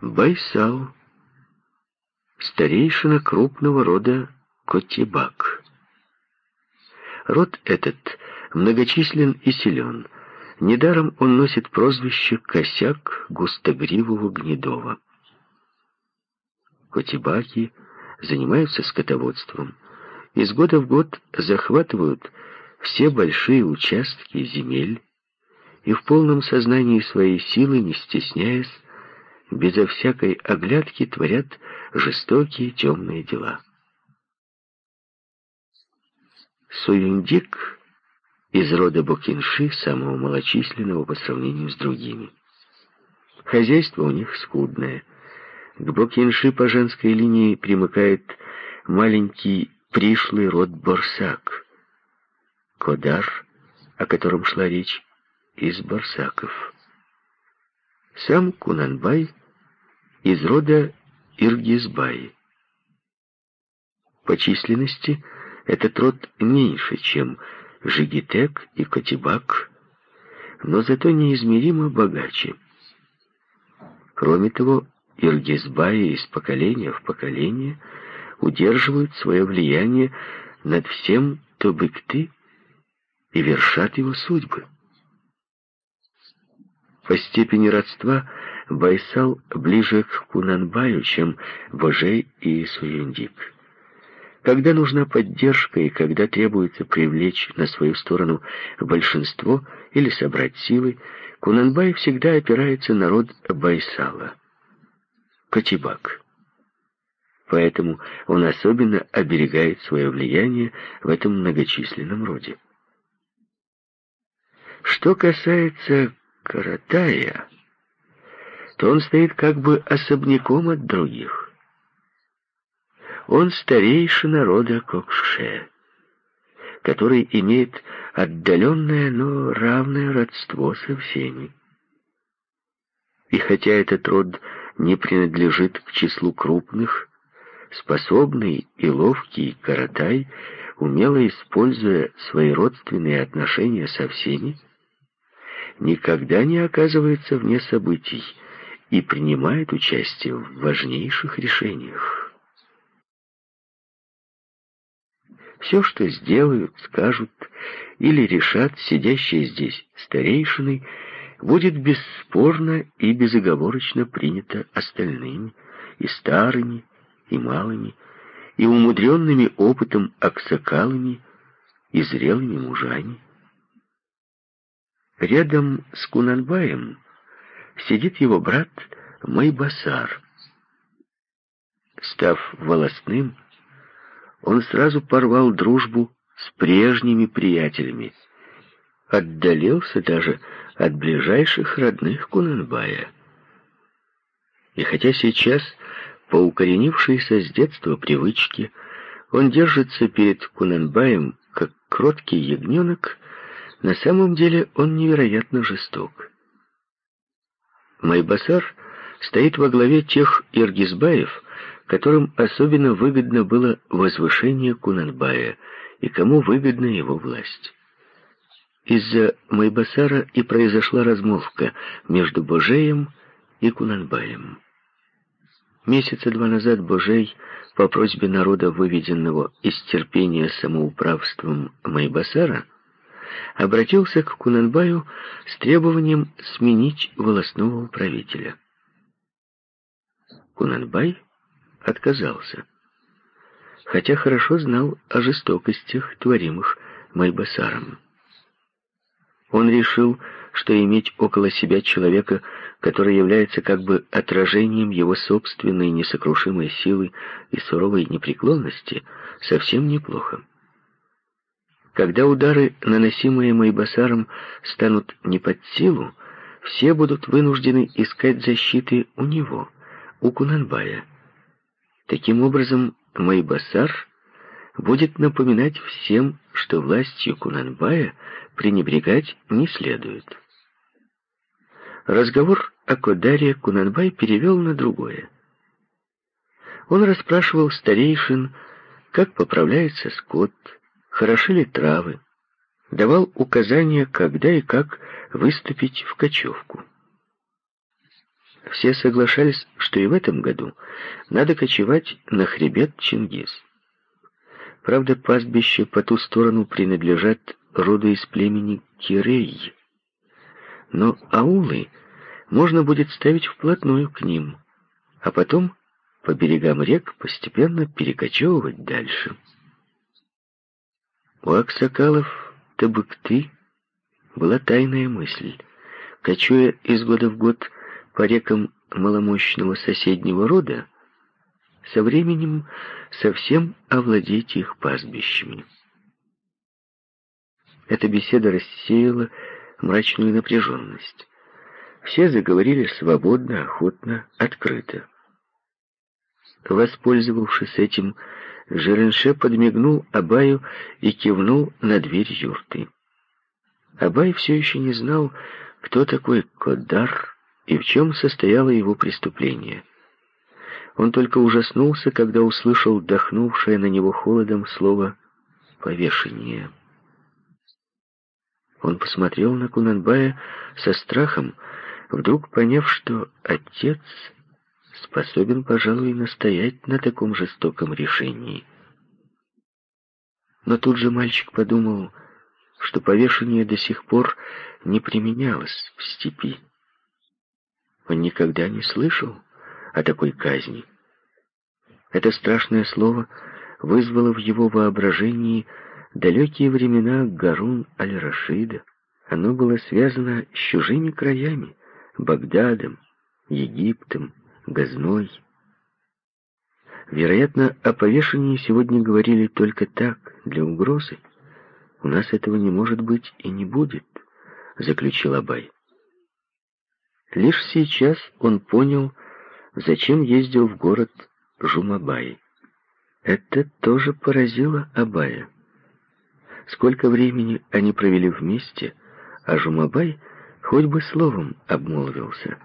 Байсал, старейшина крупного рода Котибак. Род этот многочислен и силен. Недаром он носит прозвище «Косяк густогривого гнедова». Котибаки занимаются скотоводством. Из года в год захватывают все большие участки земель и в полном сознании своей силы, не стесняясь, безо всякой оглядки творят жестокие темные дела. Суюндик из рода Бокинши, самого малочисленного по сравнению с другими. Хозяйство у них скудное. К Бокинши по женской линии примыкает маленький пришлый род Борсак. Кодар, о котором шла речь, из Борсаков. Сам Кунанбай из рода Иргизбай. По численности этот род меньше, чем Жигитек и Котибак, но зато неизмеримо богаче. Кроме того, Иргизбаи из поколения в поколение удерживают свое влияние над всем Тобыкты и вершат его судьбы. По степени родства Байсал ближе к Кунанбаю, чем Божей и Суюндик. Когда нужна поддержка и когда требуется привлечь на свою сторону большинство или собрать силы, Кунанбай всегда опирается на род Байсала. Катибак. Поэтому он особенно оберегает свое влияние в этом многочисленном роде. Что касается Каратая, то он стоит как бы особняком от других. Он старейший рода Кокше, который имеет отдаленное, но равное родство со всеми. И хотя этот род не принадлежит к числу крупных, способный и ловкий Каратай, умело используя свои родственные отношения со всеми, никогда не оказывается вне событий и принимает участие в важнейших решениях. Все, что сделают, скажут или решат сидящие здесь старейшины, будет бесспорно и безоговорочно принято остальными, и старыми, и малыми, и умудренными опытом аксакалами, и зрелыми мужами. Рядом с Кунанбаем сидит его брат Майбасар. Став волосным, он сразу порвал дружбу с прежними приятелями, отдалился даже от ближайших родных Кунанбая. И хотя сейчас, по укоренившейся с детства привычке, он держится перед Кунанбаем, как кроткий ягненок, на самом деле он невероятно жесток. Майбасар стоит во главе тех иргизбаев, которым особенно выгодно было возвышение Кунанбая и кому выгодна его власть. Из-за Майбасара и произошла размолвка между Божеем и Кунанбаем. Месяца два назад Божей, по просьбе народа, выведенного из терпения самоуправством Майбасара, обратился к Кунанбаю с требованием сменить волосного управителя. Кунанбай отказался, хотя хорошо знал о жестокостях, творимых Майбасаром. Он решил, что иметь около себя человека, который является как бы отражением его собственной несокрушимой силы и суровой непреклонности, совсем неплохо. Когда удары, наносимые Майбасаром, станут не под силу, все будут вынуждены искать защиты у него, у Кунанбая. Таким образом, Майбасар будет напоминать всем, что властью Кунанбая пренебрегать не следует. Разговор о Кодаре Кунанбай перевел на другое. Он расспрашивал старейшин, как поправляется скот, хороши ли травы, давал указания, когда и как выступить в кочевку. Все соглашались, что и в этом году надо кочевать на хребет Чингис. Правда, пастбища по ту сторону принадлежат роду из племени Кирей, но аулы можно будет ставить вплотную к ним, а потом по берегам рек постепенно перекочевывать дальше. У аксакалов Табыкты была тайная мысль. Кочуя из года в год по рекам маломощного соседнего рода, со временем совсем овладеть их пастбищами. Эта беседа рассеяла мрачную напряженность. Все заговорили свободно, охотно, открыто. Воспользовавшись этим, Жеренше подмигнул Абаю и кивнул на дверь юрты. Абай все еще не знал, кто такой Кодар и в чем состояло его преступление. Он только ужаснулся, когда услышал дохнувшее на него холодом слово «повешение». Он посмотрел на Кунанбая со страхом, вдруг поняв, что отец способен, пожалуй, настоять на таком жестоком решении. Но тут же мальчик подумал, что повешение до сих пор не применялось в степи. Он никогда не слышал о такой казни. Это страшное слово вызвало в его воображении далекие времена Гарун аль-Рашида. Оно было связано с чужими краями, Багдадом, Египтом, Газной. Вероятно, о повешении сегодня говорили только так, для угрозы. У нас этого не может быть и не будет, заключил Абай. Лишь сейчас он понял, зачем ездил в город Жумабай. Это тоже поразило Абая. Сколько времени они провели вместе, а Жумабай хоть бы словом обмолвился.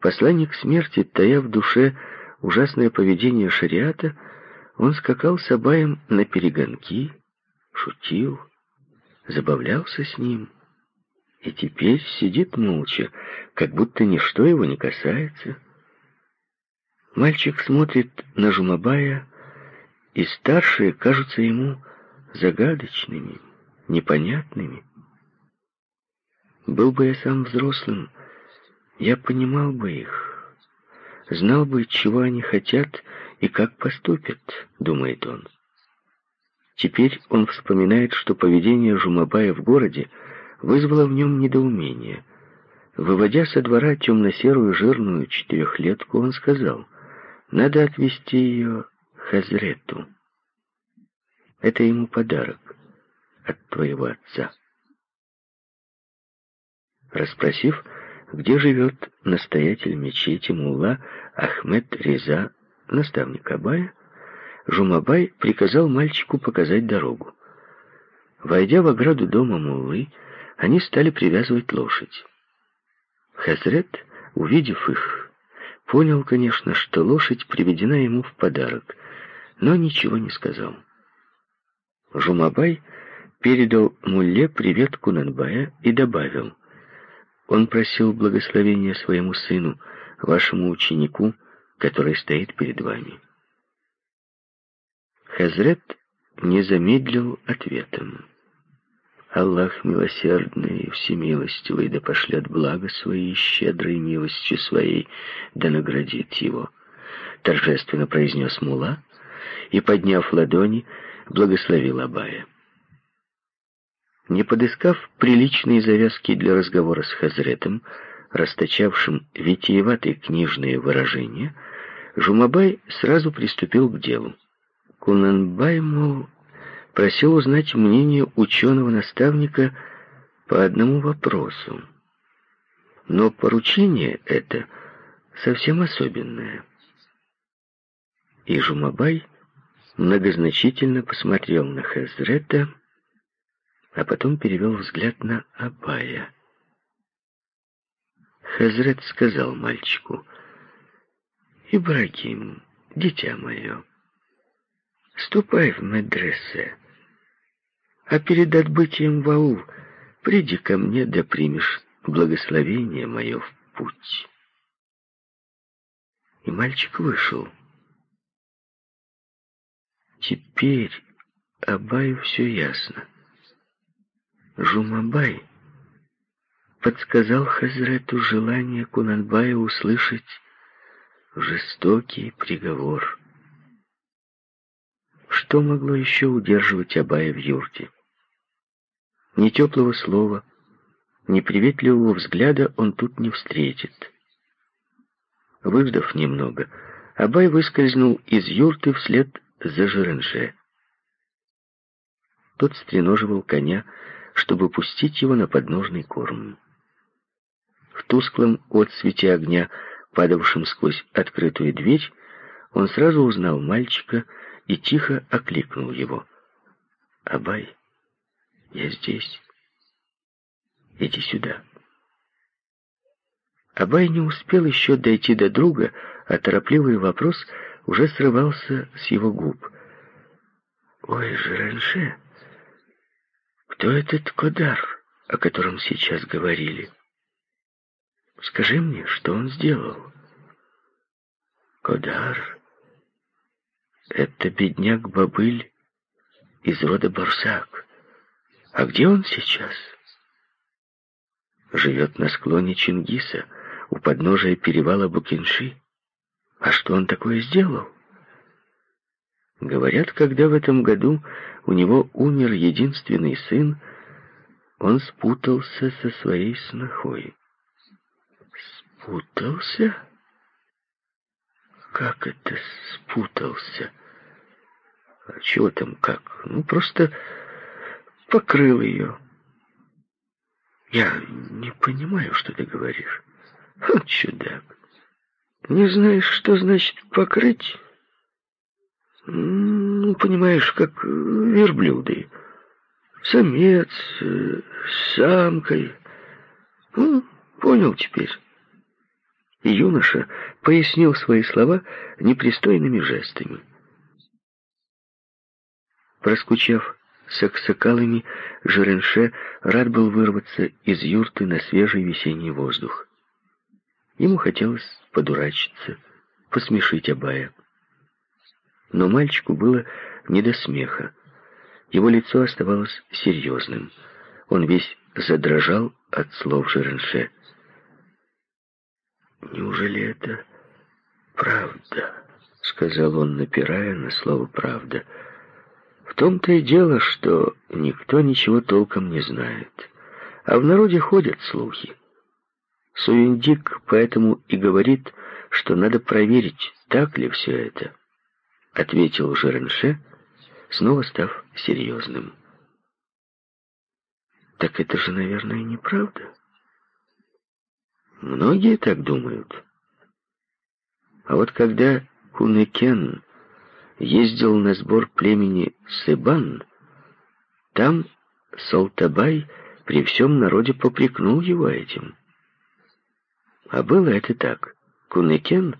Посланник смерти, тая в душе ужасное поведение шариата, он скакал с Абаем на перегонки, шутил, забавлялся с ним. И теперь сидит молча, как будто ничто его не касается. Мальчик смотрит на Жумабая, и старшие кажутся ему загадочными, непонятными. Был бы я сам взрослым, я понимал бы их, знал бы, чего они хотят и как поступят, думает он. Теперь он вспоминает, что поведение Жумабая в городе вызвало в нем недоумение. Выводя со двора темно-серую жирную четырехлетку, он сказал, «Надо отвезти ее Хазрету. Это ему подарок от твоего отца». Расспросив, где живет настоятель мечети Мулла Ахмед Реза, наставник Абая, Жумабай приказал мальчику показать дорогу. Войдя в ограду дома Муллы, они стали привязывать лошадь. Хазрет, увидев их, понял, конечно, что лошадь приведена ему в подарок, но ничего не сказал. Жумабай передал Мулле привет Кунанбая и добавил — он просил благословения своему сыну, вашему ученику, который стоит перед вами. Хазрет не замедлил ответом. Аллах милосердный и всемилостивый, да пошлет благо своей щедрой милостью своей, да наградит его. Торжественно произнес Мула и, подняв ладони, благословил Абая. Не подыскав приличные завязки для разговора с Хазретом, расточавшим витиеватые книжные выражения, Жумабай сразу приступил к делу. Кунанбай, мол, просил узнать мнение ученого-наставника по одному вопросу. Но поручение это совсем особенное. И Жумабай многозначительно посмотрел на Хазрета, а потом перевел взгляд на Абая. Хазрет сказал мальчику, «Ибрагим, дитя мое, ступай в медресе, а перед отбытием в аул приди ко мне да примешь благословение мое в путь». и мальчик вышел. Теперь Абаю все ясно. Жумабай подсказал Хазрету желание Кунанбая услышать жестокий приговор. Что могло еще удерживать Абая в юрте? Ни теплого слова, ни приветливого взгляда он тут не встретит. Выждав немного, Абай выскользнул из юрты вслед за Жеренше. Тот стреноживал коня, чтобы пустить его на подножный корм. В тусклом отсвете огня, падавшем сквозь открытую дверь, он сразу узнал мальчика и тихо окликнул его. «Абай, я здесь. Иди сюда». Абай не успел еще дойти до друга, а торопливый вопрос уже срывался с его губ. «Ой, Жеранше, кто этот Кодар, о котором сейчас говорили? Скажи мне, что он сделал?» «Кодар — это бедняк-бобыль из рода Барсак. А где он сейчас?» «Живет на склоне Чингиса» у подножия перевала Букинши. А что он такое сделал? Говорят, когда в этом году у него умер единственный сын, он спутался со своей снохой. Спутался? Как это спутался? А чего там как? Ну, просто покрыл ее. Я не понимаю, что ты говоришь. Ха, чудак. Не знаешь, что значит покрыть? Ну, понимаешь, как верблюды. Самец с самкой. Ну, понял теперь. Юноша пояснил свои слова непристойными жестами. Проскучав с аксакалами, Жеренше рад был вырваться из юрты на свежий весенний воздух. Ему хотелось подурачиться, посмешить Абая. Но мальчику было не до смеха. Его лицо оставалось серьезным. Он весь задрожал от слов Жеренше. «Неужели это правда?» — сказал он, напирая на слово «правда». «В том-то и дело, что никто ничего толком не знает, а в народе ходят слухи. Суиндик поэтому и говорит, что надо проверить, так ли все это, ответил Жеренше, снова став серьезным. Так это же, наверное, неправда. Многие так думают. А вот когда Кунекен ездил на сбор племени Сыбан, там Салтабай при всем народе попрекнул его этим. А было это так. Кунекен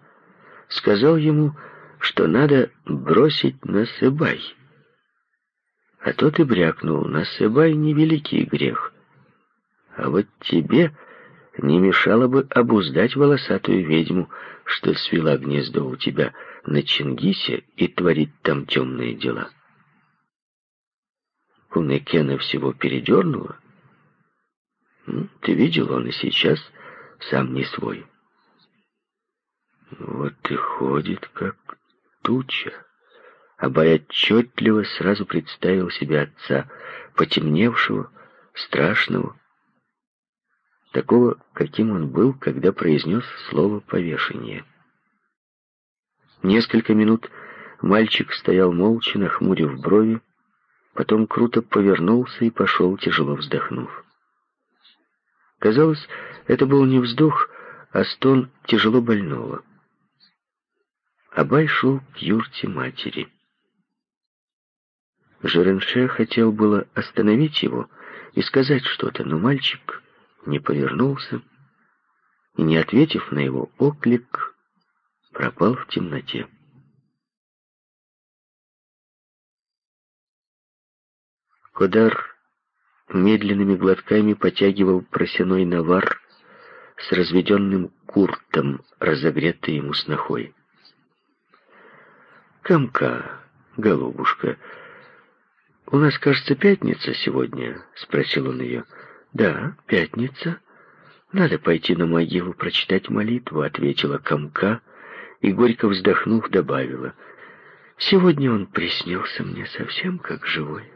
сказал ему, что надо бросить Насыбай. А тот и брякнул, Насыбай — невеликий грех. А вот тебе не мешало бы обуздать волосатую ведьму, что свела гнездо у тебя на Чингисе и творит там темные дела. Кунекена всего передернула. Ну, ты видел, он и сейчас сам не свой. Вот и ходит, как туча. Абай отчетливо сразу представил себе отца, потемневшего, страшного, такого, каким он был, когда произнес слово «повешение». Несколько минут мальчик стоял молча, нахмурив брови, потом круто повернулся и пошел, тяжело вздохнув. Казалось, это был не вздох, а стон тяжело больного. Абай шел к юрте матери. Жеренше хотел было остановить его и сказать что-то, но мальчик не повернулся и, не ответив на его оклик, пропал в темноте. Кодар медленными глотками потягивал просяной навар, с разведенным куртом, разогретый ему снохой. «Комка, голубушка, у нас, кажется, пятница сегодня?» — спросил он ее. «Да, пятница. Надо пойти на могилу прочитать молитву», — ответила комка и, горько вздохнув, добавила. «Сегодня он приснился мне совсем как живой».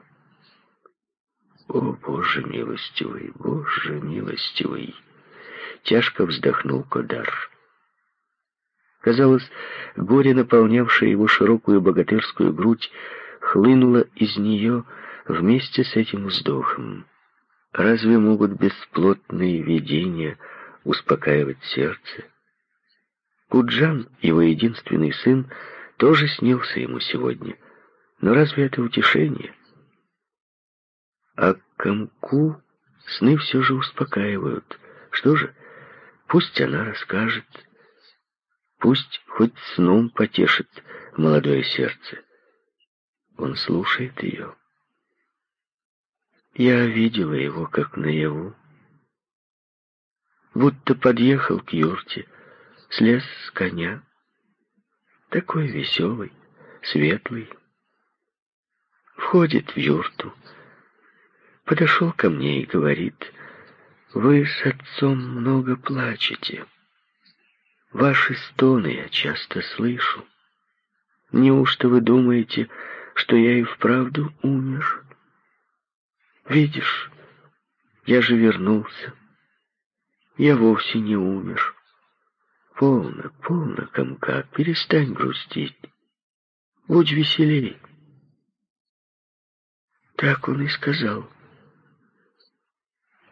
«О, Боже милостивый, Боже милостивый!» Тяжко вздохнул Кодар. Казалось, горе, наполнявшее его широкую богатырскую грудь, хлынуло из нее вместе с этим вздохом. Разве могут бесплотные видения успокаивать сердце? Куджан, его единственный сын, тоже снился ему сегодня. Но разве это утешение? А Камку сны все же успокаивают. Что же, пусть она расскажет. Пусть хоть сном потешит молодое сердце. Он слушает ее. Я видела его, как наяву. Будто подъехал к юрте, слез с коня. Такой веселый, светлый. Входит в юрту, подошел ко мне и говорит, «Вы с отцом много плачете. Ваши стоны я часто слышу. Неужто вы думаете, что я и вправду умер? Видишь, я же вернулся. Я вовсе не умер. Полно, полно, комка, перестань грустить. Будь веселей. Так он и сказал.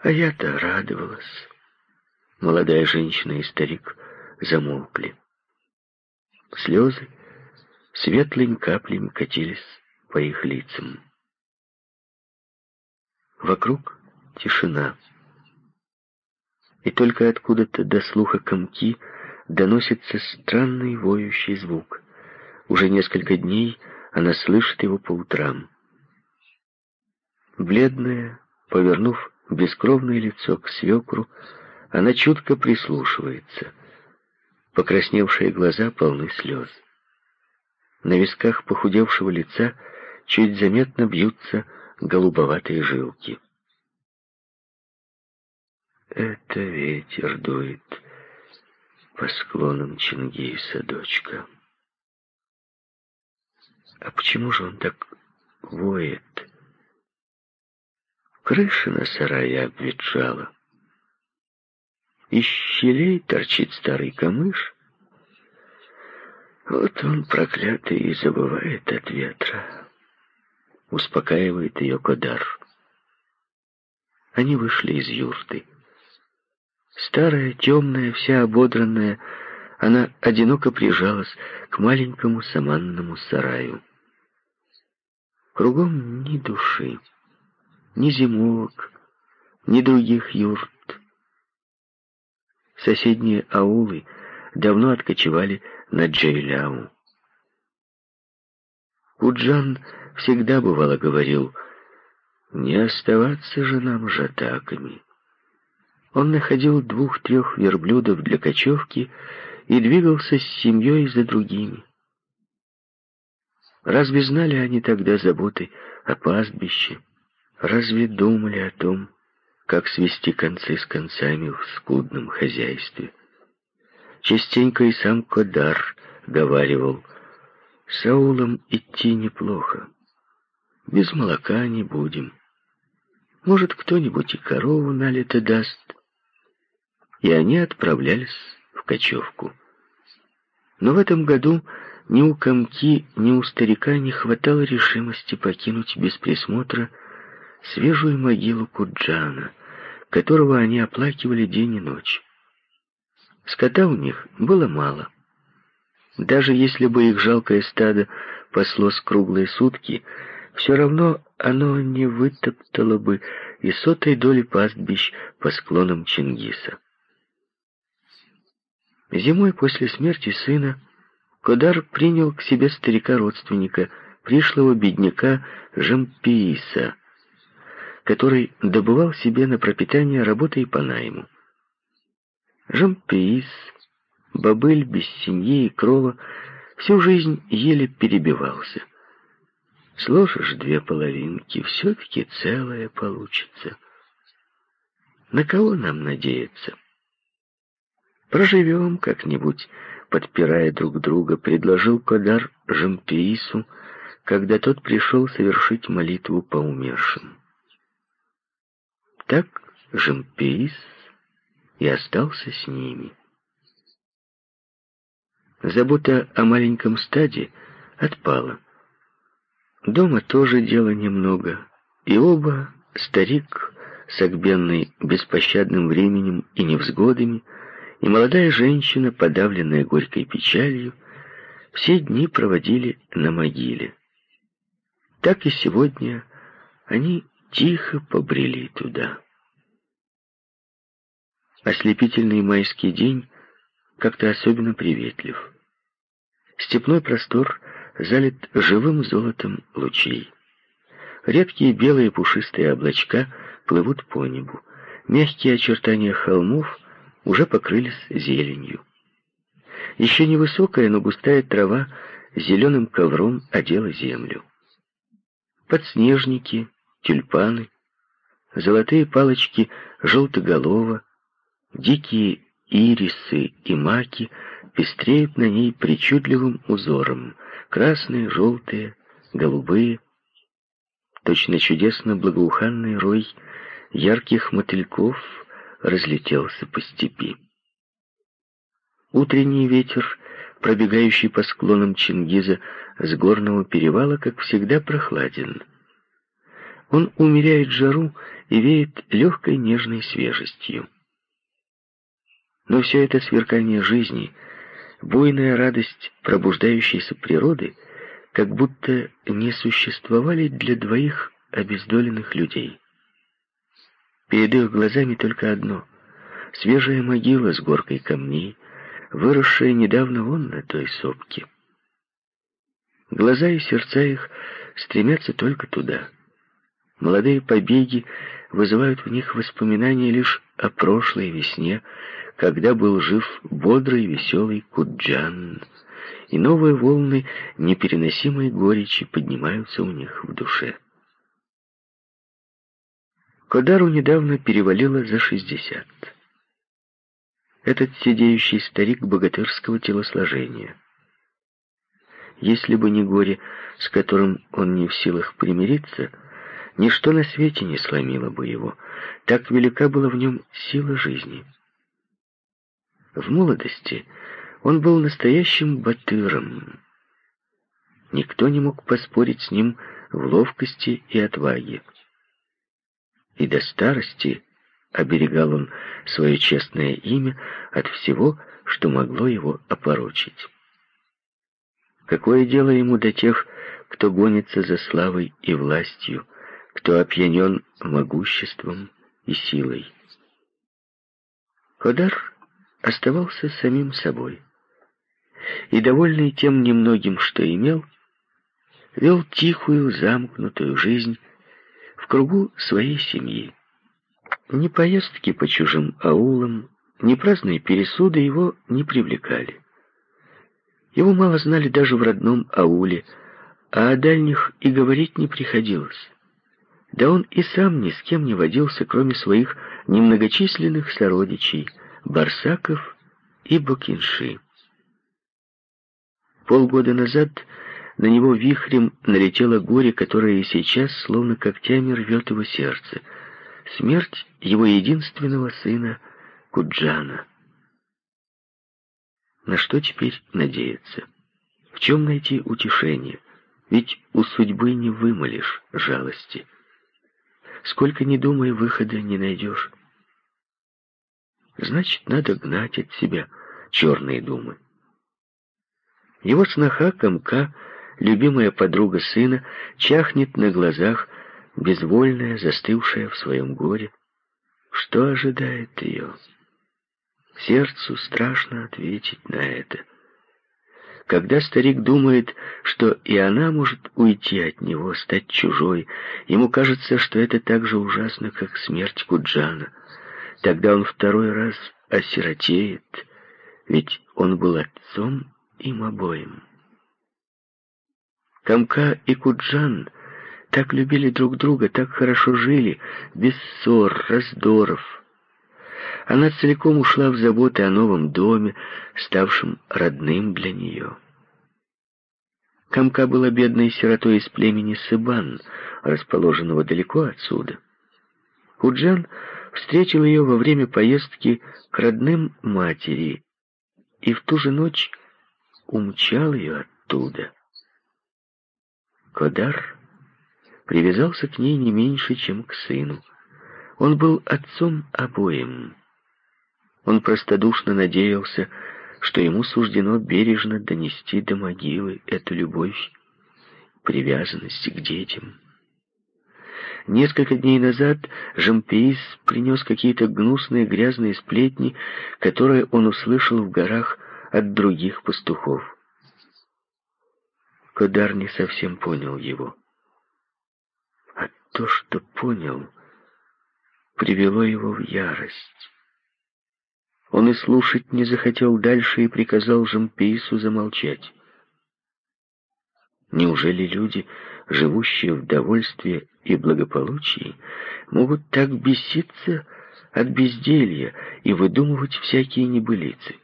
А я-то радовалась. Молодая женщина и старик замолкли. Слезы светлыми каплями катились по их лицам. Вокруг тишина. И только откуда-то до слуха комки доносится странный воющий звук. Уже несколько дней она слышит его по утрам. Бледная, повернув бескровное лицо к свекру, она чутко прислушивается. Покрасневшие глаза полны слез. На висках похудевшего лица чуть заметно бьются голубоватые жилки. Это ветер дует по склонам Чингиса, дочка. А почему же он так воет? Крыша на сарае обветшала. Из щелей торчит старый камыш. Вот он, проклятый, и забывает от ветра. Успокаивает ее Кодар. Они вышли из юрты. Старая, темная, вся ободранная, она одиноко прижалась к маленькому саманному сараю. Кругом ни души ни зимовок, ни других юрт. Соседние аулы давно откочевали на Джейляу. Куджан всегда бывало говорил, не оставаться же нам жатаками. Он находил двух-трех верблюдов для кочевки и двигался с семьей за другими. Разве знали они тогда заботы о пастбище, Разве думали о том, как свести концы с концами в скудном хозяйстве? Частенько и сам Кодар говаривал, «С Аулом идти неплохо. Без молока не будем. Может, кто-нибудь и корову на лето даст». И они отправлялись в кочевку. Но в этом году ни у комки, ни у старика не хватало решимости покинуть без присмотра свежую могилу Куджана, которого они оплакивали день и ночь. Скота у них было мало. Даже если бы их жалкое стадо паслось круглые сутки, все равно оно не вытоптало бы и сотой доли пастбищ по склонам Чингиса. Зимой после смерти сына Кодар принял к себе старика-родственника, пришлого бедняка Жампииса, который добывал себе на пропитание работой по найму. Жампеис, бобыль без семьи и крова, всю жизнь еле перебивался. Сложишь две половинки, все-таки целое получится. На кого нам надеяться? Проживем как-нибудь, подпирая друг друга, предложил Кодар Жампеису, когда тот пришел совершить молитву по умершим. Так Жампеис и остался с ними. Забота о маленьком стаде отпала. Дома тоже дела немного, и оба, старик, согбенный беспощадным временем и невзгодами, и молодая женщина, подавленная горькой печалью, все дни проводили на могиле. Так и сегодня они тихо побрели туда. Ослепительный майский день как-то особенно приветлив. Степной простор залит живым золотом лучей. Редкие белые пушистые облачка плывут по небу. Мягкие очертания холмов уже покрылись зеленью. Еще невысокая, но густая трава зеленым ковром одела землю. Подснежники, тюльпаны, золотые палочки желтоголова, дикие ирисы и маки пестреют на ней причудливым узором, красные, желтые, голубые. Точно чудесно благоуханный рой ярких мотыльков разлетелся по степи. Утренний ветер, пробегающий по склонам Чингиза с горного перевала, как всегда прохладен. Он умеряет жару и веет легкой нежной свежестью. Но все это сверкание жизни, буйная радость пробуждающейся природы, как будто не существовали для двоих обездоленных людей. Перед их глазами только одно — свежая могила с горкой камней, выросшая недавно вон на той сопке. Глаза и сердца их стремятся только туда. Молодые побеги вызывают в них воспоминания лишь о прошлой весне, когда был жив бодрый веселый Куджан, и новые волны непереносимой горечи поднимаются у них в душе. Кодару недавно перевалило за шестьдесят. Этот сидеющий старик богатырского телосложения. Если бы не горе, с которым он не в силах примириться, ничто на свете не сломило бы его. Так велика была в нем сила жизни. В молодости он был настоящим батыром. Никто не мог поспорить с ним в ловкости и отваге. И до старости оберегал он свое честное имя от всего, что могло его опорочить. Какое дело ему до тех, кто гонится за славой и властью, кто опьянен могуществом и силой? Кодар оставался самим собой. И, довольный тем немногим, что имел, вел тихую, замкнутую жизнь в кругу своей семьи. Ни поездки по чужим аулам, ни праздные пересуды его не привлекали. Его мало знали даже в родном ауле, а о дальних и говорить не приходилось. Да он и сам ни с кем не водился, кроме своих немногочисленных сородичей, Барсаков и Бокинши. Полгода назад на него вихрем налетело горе, которое и сейчас словно когтями рвет его сердце. Смерть его единственного сына Куджана. На что теперь надеяться? В чем найти утешение? Ведь у судьбы не вымолишь жалости. Сколько ни думай, выхода не найдешь. Значит, надо гнать от себя черные думы. Его сноха Комка, любимая подруга сына, чахнет на глазах, безвольная, застывшая в своем горе. Что ожидает ее? Сердцу страшно ответить на это. Когда старик думает, что и она может уйти от него, стать чужой, ему кажется, что это так же ужасно, как смерть Куджана — Тогда он второй раз осиротеет, ведь он был отцом им обоим. Камка и Куджан так любили друг друга, так хорошо жили, без ссор, раздоров. Она целиком ушла в заботы о новом доме, ставшем родным для нее. Камка была бедной сиротой из племени Сыбан, расположенного далеко отсюда. Куджан встретил ее во время поездки к родным матери и в ту же ночь умчал ее оттуда. Кодар привязался к ней не меньше, чем к сыну. Он был отцом обоим. Он простодушно надеялся, что ему суждено бережно донести до могилы эту любовь, привязанность к детям. Несколько дней назад Жампеис принес какие-то гнусные грязные сплетни, которые он услышал в горах от других пастухов. Кодар не совсем понял его. А то, что понял, привело его в ярость. Он и слушать не захотел дальше и приказал Жампейсу замолчать. Неужели люди, живущие в довольстве и благополучии, могут так беситься от безделья и выдумывать всякие небылицы?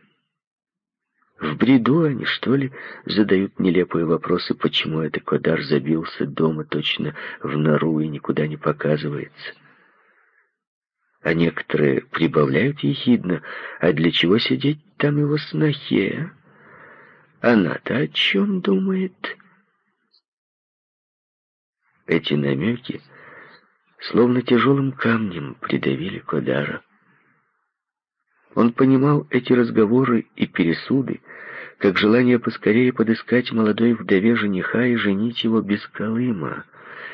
В бреду они, что ли, задают нелепые вопросы, почему это Кодар забился дома точно в нору и никуда не показывается а некоторые прибавляют ехидно, а для чего сидеть там его снохе? Она-то о чем думает? Эти намеки словно тяжелым камнем придавили Кодара. Он понимал эти разговоры и пересуды, как желание поскорее подыскать молодой вдове жениха и женить его без Колыма,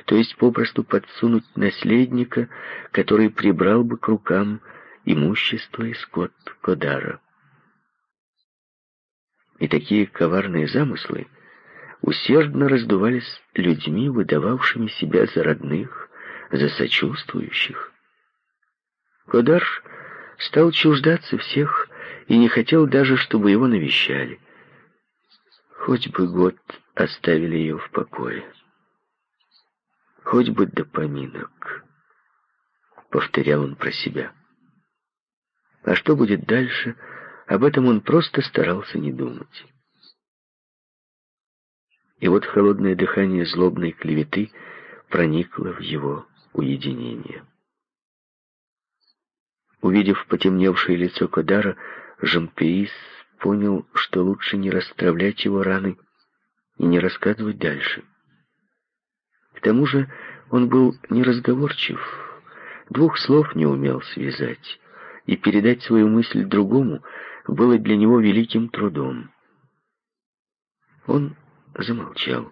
то есть попросту подсунуть наследника, который прибрал бы к рукам имущество и скот Кодара. И такие коварные замыслы усердно раздувались людьми, выдававшими себя за родных, за сочувствующих. Кодарш стал чуждаться всех и не хотел даже, чтобы его навещали. Хоть бы год оставили ее в покое. Хоть бы до поминок, повторял он про себя. А что будет дальше, об этом он просто старался не думать. И вот холодное дыхание злобной клеветы проникло в его уединение. Увидев потемневшее лицо Кодара, Жампеис понял, что лучше не расстравлять его раны и не рассказывать дальше. К тому же он был неразговорчив, двух слов не умел связать, и передать свою мысль другому было для него великим трудом. Он замолчал.